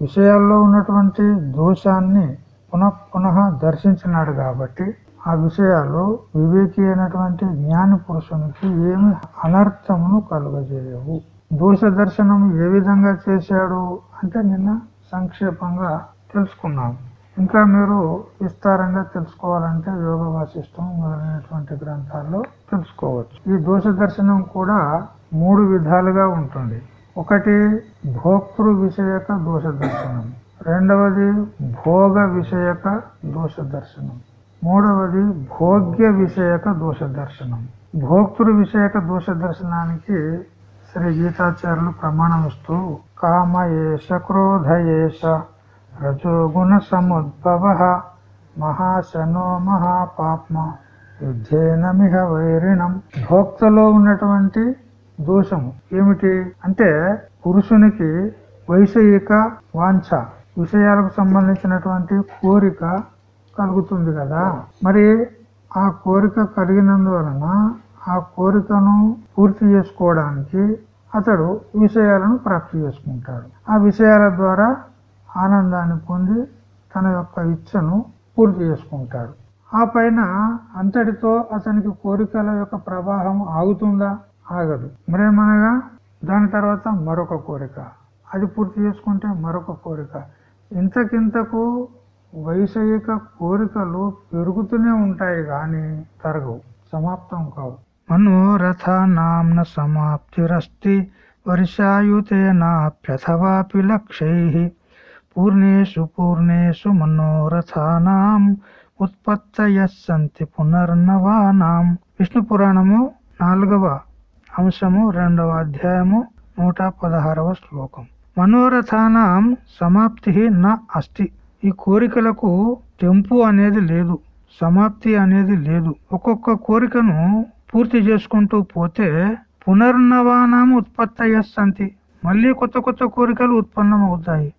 విషయాల్లో ఉన్నటువంటి దోషాన్ని పునః పునః దర్శించినాడు కాబట్టి ఆ విషయాలు వివేకి అయినటువంటి జ్ఞాని పురుషునికి ఏమి అనర్థమును కలుగజేయవు. దోష దర్శనం ఏ విధంగా చేశాడు అంటే నిన్న సంక్షేపంగా తెలుసుకున్నాం. ఇంకా మీరు విస్తారంగా తెలుసుకోవాలంటే యోగ వాసిష్టం మొదలైనటువంటి గ్రంథాల్లో తెలుసుకోవచ్చు. ఈ దోష దర్శనం కూడా మూడు విధాలుగా ఉంటుంది. ఒకటి భోక్తృ విషయక దోష దర్శనం. రెండవది భోగ విషయక దోష దర్శనం. మూడవది భోగ్య విషయక దోష దర్శనం. భోక్తృ విషయక దోష దర్శనానికి శ్రీ గీతాచార్యులు ప్రమాణం ఇస్తూ కామయేష క్రోధయేష రజోగుణ సముద్భవ మహాశనో మహాపాప్మ యుద్ధేనమిహ వైరిణం. భోక్తలో ఉన్నటువంటి దోషము ఏమిటి అంటే పురుషునికి వైషయిక వాంఛ విషయాలకు సంబంధించినటువంటి కోరిక కలుగుతుంది కదా. మరి ఆ కోరిక కలిగినందువలన ఆ కోరికను పూర్తి చేసుకోవడానికి అతడు విషయాలను ప్రాప్తి చేసుకుంటాడు. ఆ విషయాల ద్వారా ఆనందాన్ని పొంది తన యొక్క ఇచ్చను పూర్తి చేసుకుంటాడు. ఆ పైన అంతటితో అతనికి కోరికల యొక్క ప్రవాహం ఆగుతుందా? ఆగదు. మరేమనగా దాని తర్వాత మరొక కోరిక. అది పూర్తి చేసుకుంటే మరొక కోరిక. ఇంతకింతకు వైషయిక కోరికలు పెరుగుతూనే ఉంటాయి కానీ తరగవు సమాప్తం కావు. మనోరథానాంన సమాప్తిరస్తి వర్షాయుతేనాప్యథవాపి లక్ష్యై పూర్ణేషు పూర్ణేషు మనోరథానాం ఉత్పత్తయస్సంతి పునర్నవానాం. విష్ణు పురాణము నాలుగవ అంశము రెండవ అధ్యాయము నూట పదహారవ శ్లోకం. మనోరథానం సమాప్తి నా అస్థి ఈ కోరికలకు తెంపు అనేది లేదు సమాప్తి అనేది లేదు. ఒక్కొక్క కోరికను పూర్తి చేసుకుంటూ పోతే పునర్నవానాం ఉత్పత్తయస్సంతి మళ్ళీ కొత్త కొత్త కోరికలు ఉత్పన్నమవుతాయి.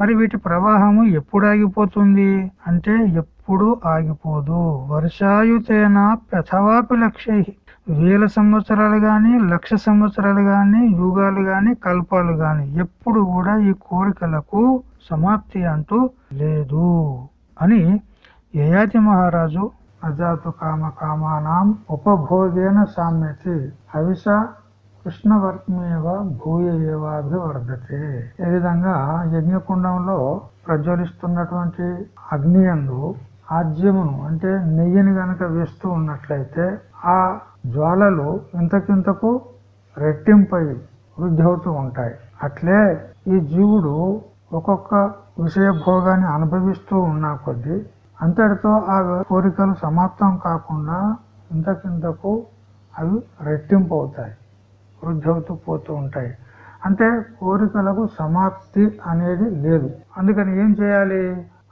మరి వీటి ప్రవాహము ఎప్పుడు ఆగిపోతుంది? అంటే ఎప్పుడు ఆగిపోదు. వర్షాయుతేన పెథవాపి లక్ష్య వేల సంవత్సరాలు కానీ లక్ష సంవత్సరాలు కానీ యుగాలు కానీ కల్పాలు కానీ ఎప్పుడు కూడా ఈ కోరికలకు సమాప్తి అంటూ లేదు అని యయాతి మహారాజు అజాతు కామ కామానాం ఉపభోగేన సామ్యతి. హవిష కృష్ణవర్మేవ భూయ ఏవాభివర్ధతే. ఈ విధంగా యజ్ఞకుండంలో ప్రజ్వలిస్తున్నటువంటి అగ్నియందు ఆజ్యమును అంటే నెయ్యిని గనక వేస్తూ ఉన్నట్లయితే ఆ జ్వాలలు ఇంతకింతకు రెట్టింపై వృద్ధి అవుతూ ఉంటాయి. అట్లే ఈ జీవుడు ఒక్కొక్క విషయ భోగాన్ని అనుభవిస్తూ ఉన్నా కొద్దీ అంతటితో ఆ కోరికలు సమాప్తం కాకుండా ఇంతకింతకు అవి రెట్టింపు అవుతాయి వృద్ధి అవుతూ పోతూ ఉంటాయి. అంటే కోరికలకు సమాప్తి అనేది లేదు. అందుకని ఏం చేయాలి?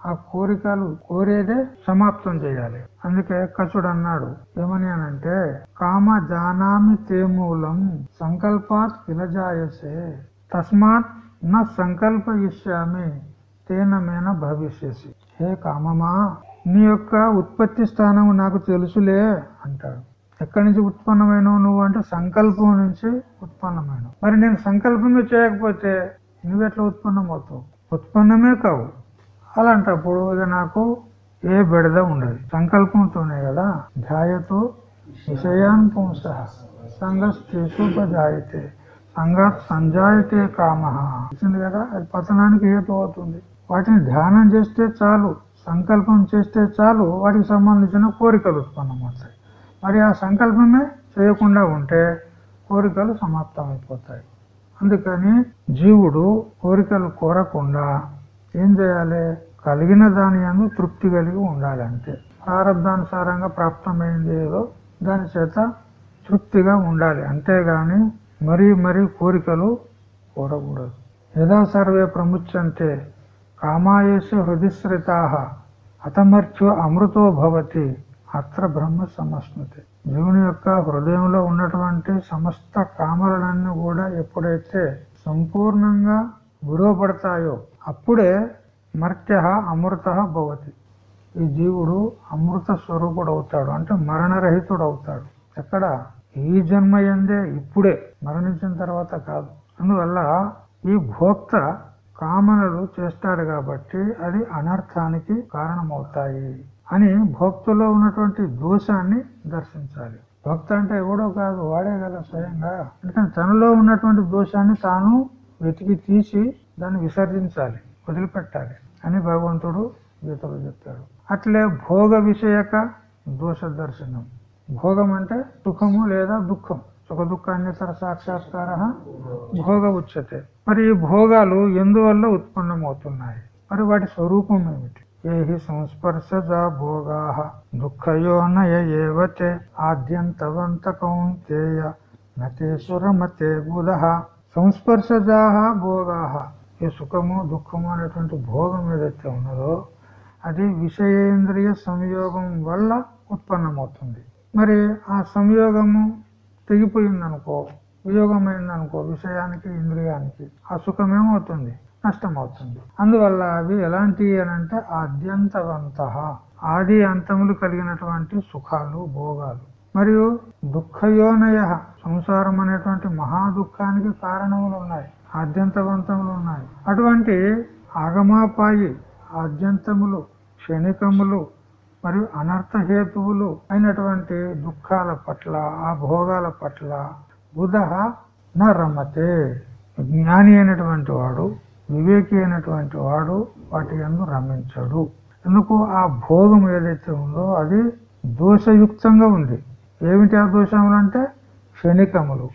ఆ కోరికలు కోరేదే సమాప్తం చేయాలి. అందుకే కచుడు అన్నాడు ఏమని అనంటే కామ జానామి తే మూలం సంకల్పాత్ విలజాయసే తస్మాత్ నా సంకల్ప ఇష్యామి తేనమేన భవిష్యసి. హే కామమా నీ యొక్క ఉత్పత్తి స్థానం నాకు తెలుసులే అంటాడు. ఎక్కడి నుంచి ఉత్పన్నమైనవు నువ్వు? అంటే సంకల్పం నుంచి ఉత్పన్నమైనవు. మరి నేను సంకల్పమే చేయకపోతే నువ్వెట్లా ఉత్పన్నం అవుతావు ఉత్పన్నమే కావు. అలాంటప్పుడు ఇక నాకు ఏ బెడద ఉండదు. సంకల్పంతోనే కదా. ధ్యాయతో విషయాన్ పుంస సంగస్తేషుపజాయితే సంగత్ సంజాయితే కామ. వచ్చింది కదా? అది పతనానికి హేతు అవుతుంది. వాటిని ధ్యానం చేస్తే చాలు సంకల్పం చేస్తే చాలు వాటికి సంబంధించిన కోరికలు ఉత్పన్నమవుతాయి మరి ఆ సంకల్పమే చేయకుండా ఉంటే కోరికలు సమాప్తమైపోతాయి. అందుకని జీవుడు కోరికలు కోరకుండా ఏం చేయాలి? కలిగిన దాని అందు తృప్తి కలిగి ఉండాలి అంతే ప్రారంధానుసారంగా ప్రాప్తమైంది ఏదో దాని చేత తృప్తిగా ఉండాలి. అంతేగాని మరీ మరీ కోరికలు కోరకూడదు యథా సర్వే ప్రముచ్యంతే కామాయేషు హృదిశ్రితాహ అతమర్త్యో అమృతో భవతి అత్ర బ్రహ్మ సమస్మృతి. జీవుని యొక్క హృదయంలో ఉన్నటువంటి సమస్త కామలన్నీ కూడా ఎప్పుడైతే సంపూర్ణంగా విడవబడతాయో అప్పుడే మర్త్య అమృత భవతి. ఈ జీవుడు అమృత స్వరూపుడు అవుతాడు అంటే మరణరహితుడు అవుతాడు ఎక్కడ? ఈ జన్మ ఎందే ఇప్పుడే. మరణించిన తర్వాత కాదు. అందువల్ల ఈ భోక్త కామనలు చేస్తాడు కాబట్టి అది అనర్థానికి కారణమవుతాయి అని భోక్తలో ఉన్నటువంటి దోషాన్ని దర్శించాలి. భక్త అంటే ఎవడో కాదు వాడే కదా స్వయంగా. ఎందుకంటే తనలో ఉన్నటువంటి దోషాన్ని తాను వెతికి తీసి దాన్ని విసర్జించాలి వదిలిపెట్టాలి. అని భగవంతుడు గీతలో చెప్తాడు. అట్లే భోగ విషయక దోష దర్శనం. భోగం అంటే సుఖము లేదా దుఃఖం. సుఖ దుఃఖాన్నితర సాక్షాత్కార భోగ ఉచ్యతే. మరి ఈ భోగాలు ఎందువల్ల ఉత్పన్నమవుతున్నాయి? మరి వాటి స్వరూపం ఏమిటి? ఏహి సంస్పర్శజా భోగా దుఃఖయోనయేవతే ఏవతే ఆద్యంతవంత నతేశ్వరమతే బుధ సంస్పర్శజా భోగా ఈ సుఖము దుఃఖము అనేటువంటి భోగం ఏదైతే ఉన్నదో అది విషయేంద్రియ సంయోగం వల్ల ఉత్పన్నమవుతుంది. మరి ఆ సంయోగము తెగిపోయిందనుకో వియోగమైందనుకో విషయానికి ఇంద్రియానికి ఆ సుఖం ఏమవుతుంది? నష్టమవుతుంది. అందువల్ల అవి ఎలాంటివి అని అంటే ఆద్యంతవంత ఆది అంతములు కలిగినటువంటి సుఖాలు భోగాలు. మరియు దుఃఖయోనయ సంసారం అనేటువంటి మహా దుఃఖానికి కారణములు ఉన్నాయి. ఆద్యంతవంతములు ఉన్నాయి. అటువంటి ఆగమాపాయి ఆద్యంతములు క్షణికములు మరియు అనర్థహేతువులు అయినటువంటి దుఃఖాల పట్ల ఆ భోగాల పట్ల బుధ న రమతే. జ్ఞాని అయినటువంటి వాడు వివేకి అయినటువంటి వాడు వాటి ఎందు రమించడు. ఎందుకు? ఆ భోగం ఏదైతే ఉందో అది దోషయుక్తంగా ఉంది. ఏమిటి ఆ దోషములు అంటే? క్షణికములు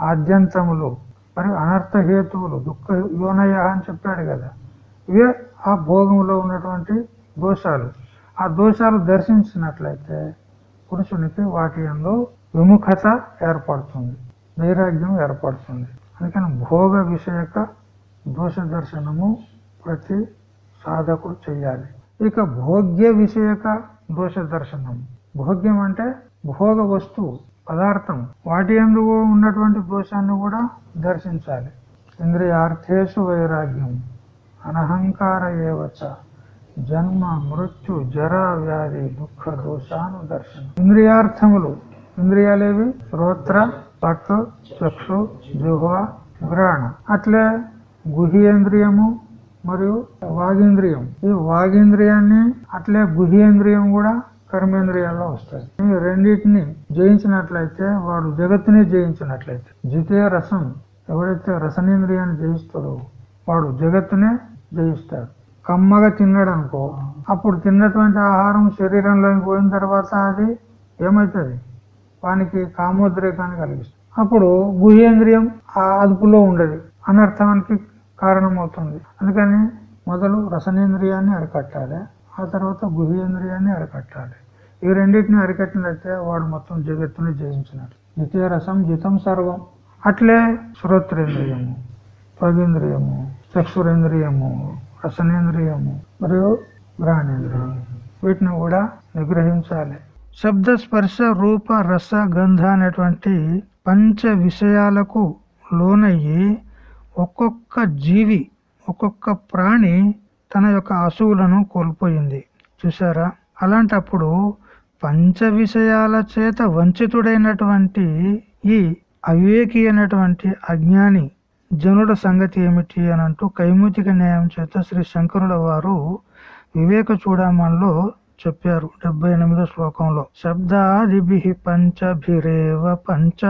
ఆద్యంతములు మరి అనర్థ హేతువులు దుఃఖ యోనయ అని చెప్పాడు కదా. ఇవే ఆ భోగంలో ఉన్నటువంటి దోషాలు. ఆ దోషాలు దర్శించినట్లయితే పురుషునికి వాటి ఎందు విముఖత ఏర్పడుతుంది వైరాగ్యం ఏర్పడుతుంది. అందుకని భోగ విషయక దోష దర్శనము ప్రతి సాధకుడు చెయ్యాలి. ఇక భోగ్య విషయక దోష దర్శనం. భోగ్యం అంటే భోగ వస్తువు. పదార్థం. వాటి ఎందు ఉన్నటువంటి దోషాన్ని కూడా దర్శించాలి. ఇంద్రియార్థేషు వైరాగ్యం అనహంకార ఏవచ జన్మ మృత్యు జర వ్యాధి దుఃఖ దోషాను దర్శనం. ఇంద్రియార్థములు. ఇంద్రియాలేవి? శ్రోత్ర పక్ చక్షు జుహ్వ గ్రహణ అట్లే గుహ్యేంద్రియము మరియు వాగేంద్రియం. ఈ వాగేంద్రియాన్ని అట్లే గుహ్యేంద్రియం కూడా కర్మేంద్రియాల్లో వస్తాయి. ఈ రెండింటిని జయించినట్లయితే వాడు జగత్తుని జయించినట్లయితే ద్వితీయ రసం ఎవడైతే రసనేంద్రియాన్ని జయిస్తాడో వాడు జగత్తునే జయిస్తాడు. కమ్మగా తిన్నాడు అనుకో అప్పుడు తిన్నటువంటి ఆహారం శరీరంలోకి పోయిన తర్వాత అది ఏమవుతుంది వానికి కామోద్రేకాన్ని కలిగిస్తుంది. అప్పుడు గుహేంద్రియం ఆ అదుపులో ఉండదు. అనర్థానికి కారణమవుతుంది. అందుకని మొదలు రసనేంద్రియాన్ని అరికట్టాలి. ఆ తర్వాత గుహేంద్రియాన్ని అరికట్టాలి. ఈ రెండింటిని అరికట్టినట్టే వాడు మొత్తం జగత్తుని జయించినట్టు ద్వితీయ రసం జితం సర్వం. అట్లే శ్రోత్రేంద్రియము త్వగేంద్రియము చక్షురేంద్రియము రసనేంద్రియము మరియు గ్రహణేంద్రియము. వీటిని కూడా నిగ్రహించాలి. శబ్ద స్పర్శ రూప రస గంధ అనేటువంటి పంచ విషయాలకు లోనయ్యి ఒక్కొక్క జీవి ఒక్కొక్క ప్రాణి తన యొక్క అసువులను కోల్పోయింది. చూసారా అలాంటప్పుడు పంచ విషయాల చేత వంచితుడైనటువంటి ఈ అవివేకి అయినటువంటి అజ్ఞాని జనుల సంగతి ఏమిటి అని అంటూ కైముతిక న్యాయం చేత శ్రీ శంకరుల వారు వివేక చూడమన్లో చెప్పారు డెబ్బై ఎనిమిదో శ్లోకంలో. శబ్దాదిభి పంచభిరేవ పంచ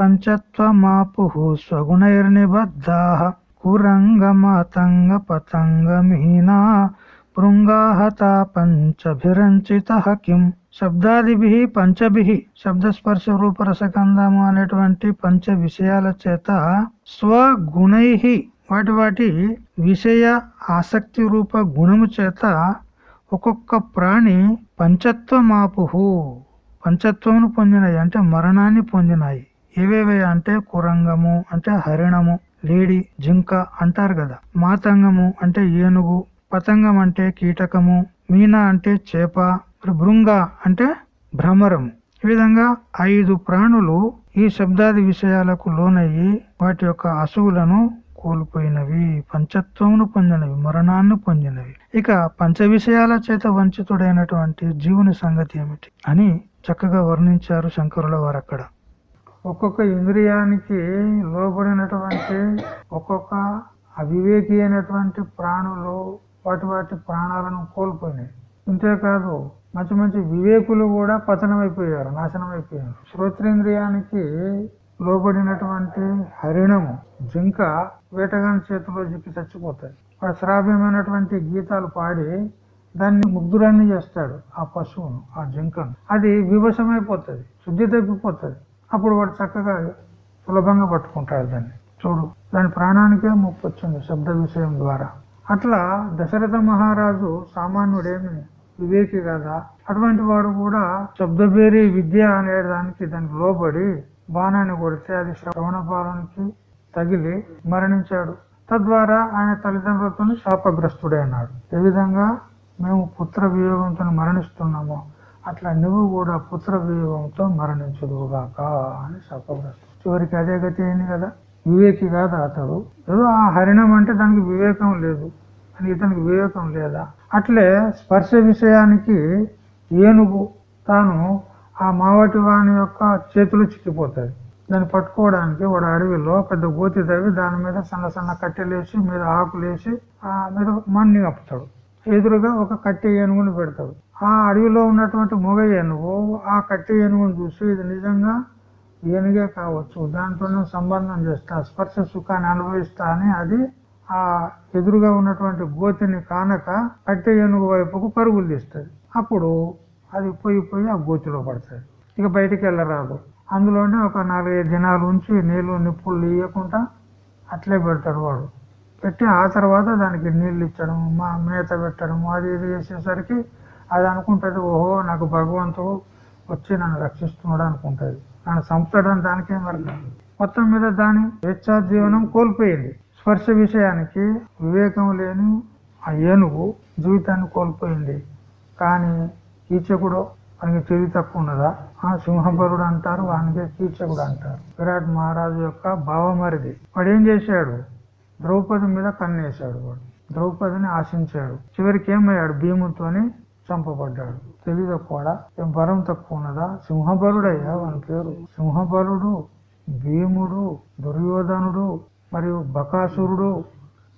పంచత్వమాపు స్వగుణైర్నిబద్ధా కురంగమాతంగ పతంగ మీనా భృంగాహత పంచభిరంచిత కిం శబ్దాదిభి పంచభి శబ్దస్పర్శ రూపరసగంధము అనేటువంటి పంచ విషయాల చేత స్వగుణై వాటి వాటి విషయ ఆసక్తి రూప గుణము చేత ఒక్కొక్క ప్రాణి పంచత్వమాపు పంచత్వమును పొందినాయి అంటే మరణాన్ని పొందినాయి. ఏవేవి అంటే కురంగము అంటే హరిణము లేడి జింక అంటారు కదా. మాతంగము అంటే ఏనుగు పతంగం అంటే కీటకము మీనా అంటే చేప భృంగ అంటే భ్రమరము. ఈ విధంగా ఐదు ప్రాణులు ఈ శబ్దాది విషయాలకు లోనయ్యి వాటి యొక్క అసువులను కోల్పోయినవి పంచత్వమును పొందినవి మరణాన్ని పొందినవి. ఇక పంచ విషయాల చేత వంచితుడైనటువంటి జీవుని సంగతి ఏమిటి అని చక్కగా వర్ణించారు శంకరుల వారు అక్కడ ఒక్కొక్క ఇంద్రియానికి లోబడినటువంటి ఒక్కొక్క అవివేకి అయినటువంటి ప్రాణులు వాటి వాటి ప్రాణాలను కోల్పోయినాయి. ఇంతేకాదు మంచి మంచి వివేకులు కూడా పతనమైపోయారు నాశనం అయిపోయారు శ్రోత్రేంద్రియానికి లోబడినటువంటి హరిణము జింక వేటగాని చేతిలో జిక్కి చచ్చిపోతాయి. వాడు శ్రావ్యమైనటువంటి గీతాలు పాడి దాన్ని ముగ్ధురాన్ని చేస్తాడు ఆ పశువును ఆ జింకను. అది వివశమైపోతుంది శుద్ధి తప్పిపోతుంది అప్పుడు వాడు చక్కగా సులభంగా పట్టుకుంటాడు దాన్ని. చూడు దాని ప్రాణానికే ముప్పు వచ్చింది శబ్ద విషయం ద్వారా. అట్లా దశరథ మహారాజు సామాన్యుడేమి వివేకి కదా? అటువంటి వాడు కూడా శబ్దబేరి విద్య అనే దానికి దానికి లోబడి బాణాన్ని కొడితే అది శ్రవణపాలనికి తగిలి మరణించాడు. తద్వారా ఆయన తల్లిదండ్రులతో శాపగ్రస్తుడే అన్నాడు. ఏ విధంగా? మేము పుత్ర వియోగంతో మరణిస్తున్నామో. అట్లా నువ్వు కూడా పుత్ర వియోగంతో మరణించుదువుగాక అని శాపగ్రస్తుడు చివరికి అదే గతి అయింది కదా? వివేకి కాదు అతడు. ఏదో ఆ హరిణం అంటే దానికి వివేకం లేదు. అని ఇతనికి వివేకం లేదా? అట్లే స్పర్శ విషయానికి ఏనుగు తాను ఆ మావటి వాని యొక్క చేతులు చిక్కిపోతుంది. దాన్ని పట్టుకోవడానికి వాడు అడవిలో పెద్ద గోతి తవ్వి దాని మీద సన్న సన్న కట్టెలేసి మీద ఆకులేసి ఆ మీద మన్ని కప్పుతాడు. ఎదురుగా ఒక కట్టె ఏనుగుని పెడతాడు. ఆ అడవిలో ఉన్నటువంటి మొగ ఏనుగు ఆ కట్టి ఏనుగుని చూసి ఇది నిజంగా ఏనుగే కావచ్చు? దాంతోనే సంబంధం చేస్తా స్పర్శ సుఖాన్ని అనుభవిస్తా అని అది ఆ ఎదురుగా ఉన్నటువంటి గోతిని కానక కట్టె ఏనుగు వైపుకు పరుగులు తీస్తుంది. అప్పుడు అది పోయి పోయి ఆ గోతిలో పడుతుంది. ఇక బయటికి వెళ్ళరాదు. అందులోనే ఒక నాలుగైదు దినాలు ఉంచి నీళ్ళు నిప్పులు ఇవ్వకుండా అట్లే పెడతాడు వాడు. పెట్టి ఆ తర్వాత దానికి నీళ్ళు ఇచ్చడం మా మేత పెట్టడం అది ఇది చేసేసరికి అది అనుకుంటుంది ఓహో నాకు భగవంతుడు వచ్చి నన్ను రక్షిస్తున్నాడు అనుకుంటుంది. నన్ను చంపుతాడని దానికేం అర్థం? మొత్తం మీద దాని స్వేచ్ఛా జీవనం కోల్పోయింది. స్పర్శ విషయానికి వివేకం లేని ఆ ఏనుగు జీవితాన్ని కోల్పోయింది. కానీ కీచకుడు వానికి తెలివి తక్కువ ఉన్నదా? ఆ సింహబరుడు అంటారు వానికే కీచకుడు అంటారు. విరాట్ మహారాజు యొక్క భావమరిది వాడు ఏం చేశాడు? ద్రౌపది మీద కన్నేశాడు వాడు. ద్రౌపదిని ఆశించాడు. చివరికి ఏమయ్యాడు భీముతోని చంపబడ్డాడు. తెలివి కూడా? బరం తక్కువ ఉన్నదా? సింహబరుడయ్యా వాని పేరు. సింహబలుడు భీముడు దుర్యోధనుడు మరియు బకాసురుడు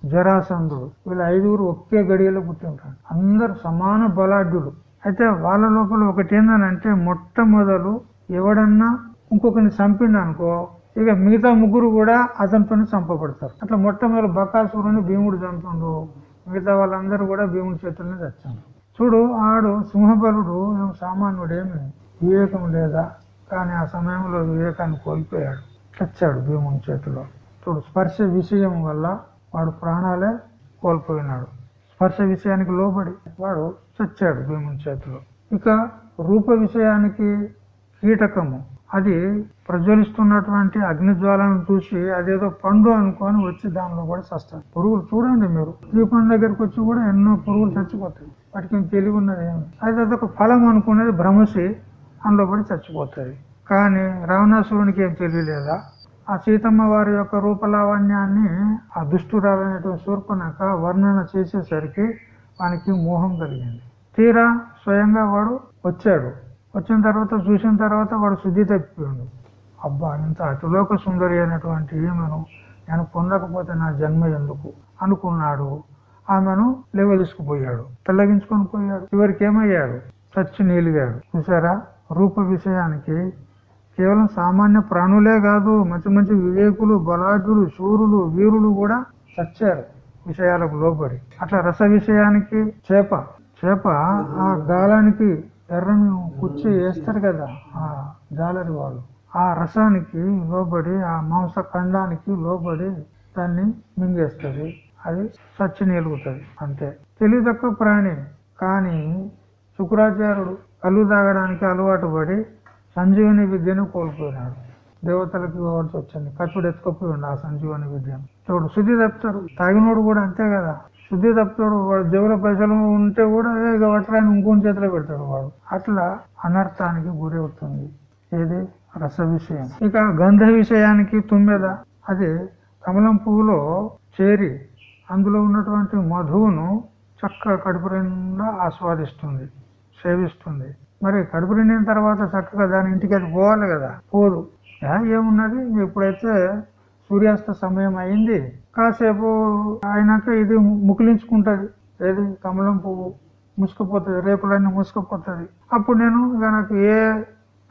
జరాసంధుడు. వీళ్ళ ఐదుగురు ఒకే గడియలో పుట్టింటాడు అందరు సమాన బలాఢ్యుడు అయితే వాళ్ళ లోపల ఒకటి ఏందనంటే మొట్టమొదలు ఎవడన్నా ఇంకొకరిని చంపిండు అనుకో ఇక మిగతా ముగ్గురు కూడా అతనితోనే చంపబడతారు. అట్లా మొట్టమొదటి బకాసురుని భీముడు చంపండు. మిగతా వాళ్ళందరూ కూడా భీముడి చేతుల్ని తెచ్చాను చూడు ఆడు సింహబలుడు సామాన్యుడు సామాన్యుడేమి వివేకం లేదా? కానీ ఆ సమయంలో వివేకాన్ని కోల్పోయాడు. చచ్చాడు భీముని చేతిలో. చూడు స్పర్శ విషయం వల్ల వాడు ప్రాణాలే కోల్పోయినాడు. స్పర్శ విషయానికి లోబడి వాడు చచ్చాడు భీముని చేతిలో. ఇక రూప విషయానికి కీటకము. అది ప్రజ్వలిస్తున్నటువంటి అగ్నిజ్వాలను చూసి అదేదో పండు అనుకొని వచ్చి దానిలో కూడా చస్తాడు. పురుగులు చూడండి మీరు. దీపం దగ్గరకు వచ్చి కూడా ఎన్నో పురుగులు చచ్చిపోతాయి. వాటికి తెలివి ఉన్నది ఏమి. అదొక ఫలం అనుకునేది భ్రమసి అందులో పడి చచ్చిపోతుంది. కానీ రావణాసురునికి ఏం తెలియలేదా? ఆ సీతమ్మ వారి యొక్క రూపలావణ్యాన్ని ఆ దుష్టురాలైనటువంటి శూర్పణక వర్ణన చేసేసరికి వానికి మోహం కలిగింది. తీరా స్వయంగా వాడు వచ్చాడు. వచ్చిన తర్వాత చూసిన తర్వాత వాడు శుద్ధి తప్పిపోయాడు. అబ్బా ఇంత అతిలోక సుందరి అయినటువంటి ఈమెను నేను పొందకపోతే నా జన్మ ఎందుకు? అనుకున్నాడు. ఆమెను లెవెలిసుకుపోయాడు పెళ్ళగించుకొని పోయాడు. చివరికి ఏమయ్యాడు? చచ్చి నీలిగాడు. చూసారా రూప విషయానికి కేవలం సామాన్య ప్రాణులే కాదు మంచి మంచి వివేకులు బలాఢ్యులు శూరులు వీరులు కూడా చచ్చారు విషయాలకు లోబడి. అట్లా రస విషయానికి చేప. చేప ఆ గాలానికి ఎర్రని కుచ్చి వేస్తారు కదా ఆ జాలరి వాళ్ళు. ఆ రసానికి లోబడి ఆ మాంస ఖండానికి లోబడి దాన్ని మింగేస్తుంది అది చచ్చి నిలుగుతుంది అంతే. తెలివి తక్కువ ప్రాణి కానీ శుక్రాచార్యుడు కళ్ళు తాగడానికి అలవాటు పడి సంజీవని విద్యను కోల్పోయినాడు. దేవతలకు ఇవ్వవలసి వచ్చింది. కట్టుడు ఎత్తుకపోయి ఆ సంజీవని విద్యను. చూడు శుద్ధి తప్పుతాడు? తాగినోడు కూడా అంతే కదా. శుద్ధి తప్పుతాడు వాడు జేబుల పైసలు ఉంటే కూడా ఇక వట్రాన్ని ఇంకొని చేతిలో పెడతాడు వాడు. అట్లా అనర్థానికి గురి అవుతుంది ఏది? రస విషయం. ఇక గంధ విషయానికి తుమ్మెద. అది కమలం పువ్వులో చేరి అందులో ఉన్నటువంటి మధువును చక్కగా కడుపు నిండా ఆస్వాదిస్తుంది సేవిస్తుంది. మరి కడుపు నిండిన తర్వాత చక్కగా దాని ఇంటికి అది పోవాలి కదా పోదు. ఏమున్నది? ఎప్పుడైతే సూర్యాస్త సమయం అయింది. కాసేపు అయినాక ఇది ముకిలించుకుంటుంది. ఏది? కమలం పువ్వు ముసుకుపోతుంది రేపులన్నీ ముసుకుపోతుంది. అప్పుడు నేను నాకు ఏ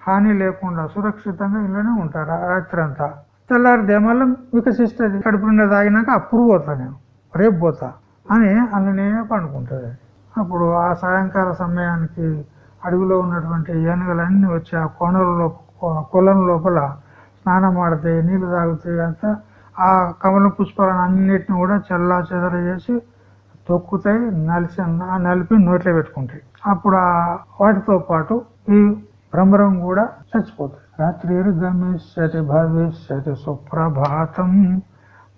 హాని లేకుండా సురక్షితంగా ఇంట్లోనే ఉంటారు రాత్రి అంతా తెల్లారితే మళ్ళీ వికసిస్తుంది. కడుపు నిండా తాగినాక అప్పుడు పోతాను నేను. రేపు పోతా అని అందులోనే పండుకుంటుంది. అప్పుడు ఆ సాయంకాల సమయానికి అడవిలో ఉన్నటువంటి ఏనుగలన్నీ వచ్చి ఆ కోనలలో కొలం లోపల స్నానం ఆడతాయి నీళ్ళు తాగుతాయి అంతా ఆ కమల పుష్పాలను అన్నిటిని కూడా చల్లా చెదర చేసి తొక్కుతాయి నలిసి నలిపి నోట్లో పెట్టుకుంటాయి. అప్పుడు ఆ వాటితో పాటు ఈ భ్రమరం కూడా చచ్చిపోతుంది. రాత్రి గమిష్యతి భవిష్యతి సుప్రభాతం.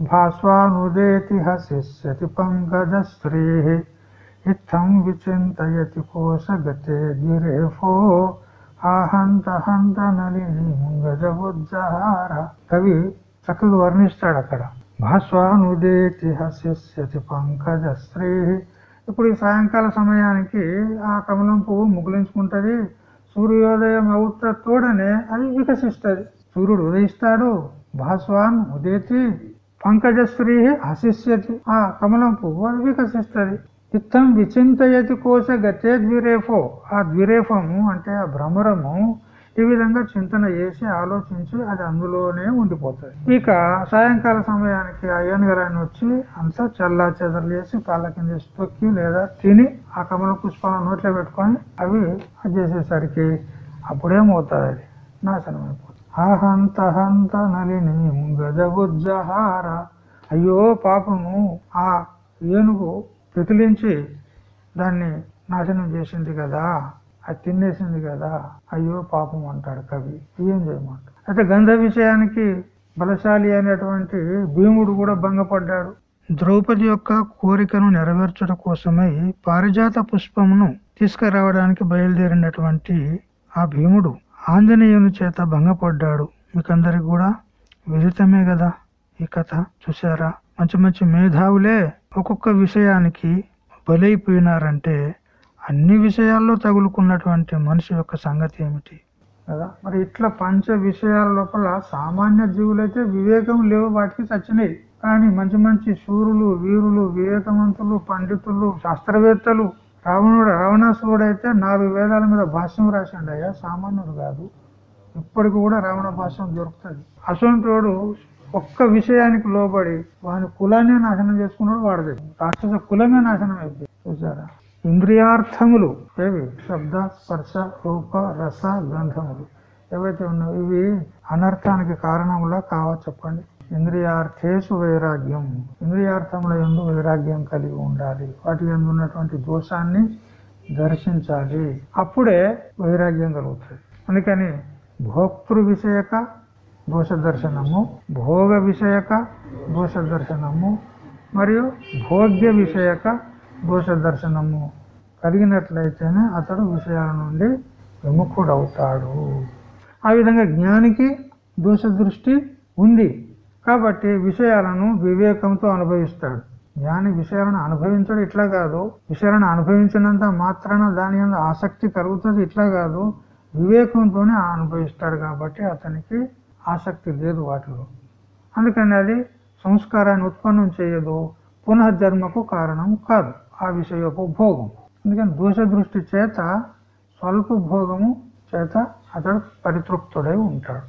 భాస్వానుదేతి హసిష్యతి పంకజ స్త్రీ ఇత్తం విచింతయతి కోశగతే గిరేఫో ఆహంత హంత నలిని ముంగజబుజ్జహార కవి చక్కగా వర్ణిస్తాడు అక్కడ భాస్వానుదేతి హసిష్యతి పంకజ శ్రీ ఇప్పుడు ఈ సాయంకాల సమయానికి ఆ కమలం పువ్వు ముగులించుకుంటది సూర్యోదయం అవుత తోడనే అది వికసిస్తుంది. సూర్యుడు ఉదయిస్తాడు భాస్వాన్ ఉదేతి పంకజ స్త్రీ హసిష్యతి ఆ కమలం పువ్వు అది వికసిస్తుంది ఇత్తం విచింతయతి కోశ గతే ద్విరేఫో. ఆ ద్విరేఫము అంటే ఆ భ్రమరము ఈ విధంగా చింతన చేసి ఆలోచించి అది అందులోనే ఉండిపోతుంది. ఇక సాయంకాల సమయానికి ఆ ఏనుగరాన్ని వచ్చి అంతా చల్లా చెదలు చేసి కాళ్ళ కింద తొక్కి లేదా తిని ఆ కమల పుష్పాలను నోట్లో పెట్టుకొని అవి అది చేసేసరికి అప్పుడేమవుతుంది? అది నాశనం అయిపోతుంది అహంత హంత నలిని గజబుజ్జహార. అయ్యో పాపము ఆ ఏనుగు పెకిలించి దాన్ని నాశనం చేసింది కదా అది తినేసింది కదా. అయ్యో పాపం అంటాడు కవి ఏం చేయమంటాడు? అయితే గంధ విషయానికి బలశాలి అయినటువంటి భీముడు కూడా భంగపడ్డాడు. ద్రౌపది యొక్క కోరికను నెరవేర్చడం కోసమై పారిజాత పుష్పమును తీసుకురావడానికి బయలుదేరినటువంటి ఆ భీముడు ఆంజనేయుని చేత భంగపడ్డాడు. మీకందరికి కూడా విదితమే కదా ఈ కథ చూసారా మంచి మంచి మేధావులే ఒక్కొక్క విషయానికి బలైపోయినారంటే అన్ని విషయాల్లో తగులుకున్నటువంటి మనిషి యొక్క సంగతి ఏమిటి? కదా? మరి ఇట్లా పంచ విషయాల లోపల సామాన్య జీవులైతే వివేకం లేవు వాటికి చచ్చినాయి కానీ మంచి మంచి శూరులు వీరులు వివేకవంతులు పండితులు శాస్త్రవేత్తలు రావణుడు రావణాసురుడు అయితే నాలుగు వేదాల మీద భాష్యం రాసిండు అయ్యా. సామాన్యుడు కాదు. ఇప్పటికి కూడా రావణ భాష్యం దొరుకుతుంది. అసొంటోడు ఒక్క విషయానికి లోబడి వాని కులాన్ని నాశనం చేసుకున్నాడు వాడదు. రాక్షస కులమే నాశనం అయిపోయింది. చూసారా? ఇంద్రియార్థములు ఏవి? శబ్ద స్పర్శ రూప రస గంధములు. ఏవైతే ఉన్నాయో ఇవి అనర్థానికి కారణములా కావా చెప్పండి. ఇంద్రియార్థేసు వైరాగ్యం. ఇంద్రియార్థముల ఎందు వైరాగ్యం కలిగి ఉండాలి. వాటి ఎందు ఉన్నటువంటి దోషాన్ని దర్శించాలి. అప్పుడే వైరాగ్యం కలుగుతుంది. అందుకని భోక్తృ విషయక దోష దర్శనము భోగ విషయక దోష దర్శనము మరియు భోగ్య విషయక దోష దర్శనము కలిగినట్లయితేనే అతడు విషయాల నుండి విముఖుడవుతాడు ఆ విధంగా జ్ఞానికి దోష దృష్టి ఉంది. కాబట్టి విషయాలను వివేకంతో అనుభవిస్తాడు. జ్ఞాని విషయాలను అనుభవించడం ఇట్లా కాదు. విషయాలను అనుభవించినంత మాత్రాన దాని మీద ఆసక్తి కలుగుతుంది. ఇట్లా కాదు. వివేకంతోనే అనుభవిస్తాడు కాబట్టి అతనికి ఆసక్తి లేదు వాటిలో. అందుకని అది సంస్కారాన్ని ఉత్పన్నం చేయదు. పునఃజన్మకు కారణం కాదు. ఆ విషయపు భోగం. అందుకని దోష దృష్టి చేత స్వల్ప భోగము చేత అతడు పరితృప్తుడై ఉంటాడు.